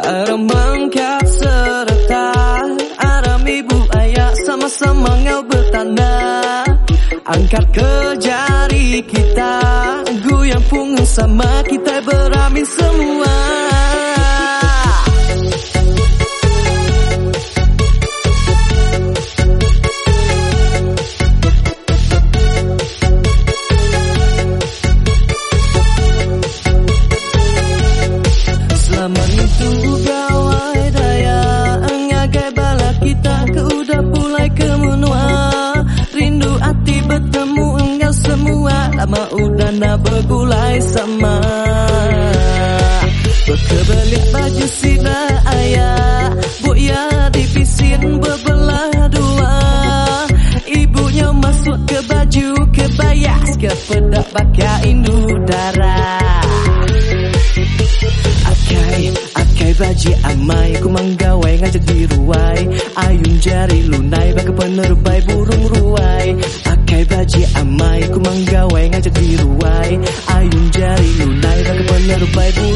Arang mangkat serta Aram ibu ayah sama-sama ngau bertanda. Angkat ke jari kita Goyang punggung sama kita beramin semua itu gawai daya Ngagai bala kita ke udah mulai ke menua. Rindu hati bertemu engkau semua Lama udah nak bergulai sama. Berkebelit baju sida ayah Buya dipisin berbelah dua. Ibunya masuk ke baju kebaya Kepedak pakai indu darah. Akai, akai baji amai Ku menggawai ngajak di ruai Ayun jari lunai Baka penerbai burung ruai. Akai baji amai Ku menggawai ngajak di ruai Ayun jari lunai Baka penerbai burung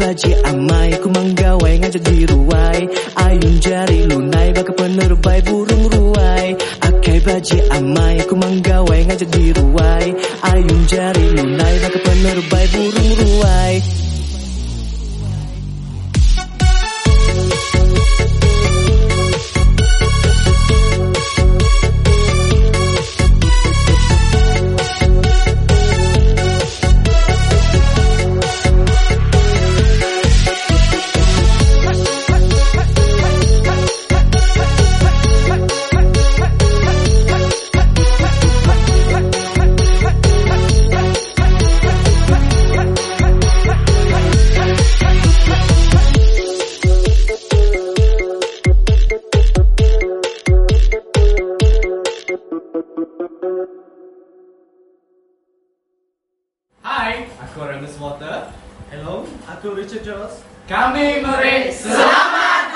baji amai Ku menggawai ngajak di ruai Ayun jari lunai Baka penerbai burung ruai. Akai baji amai Ku menggawai ngajak di ruai Ayun jari lunai Baka penerbai burung ruai Korean Miss Water. Hello, aku Richard Jones. Kami meraih selamat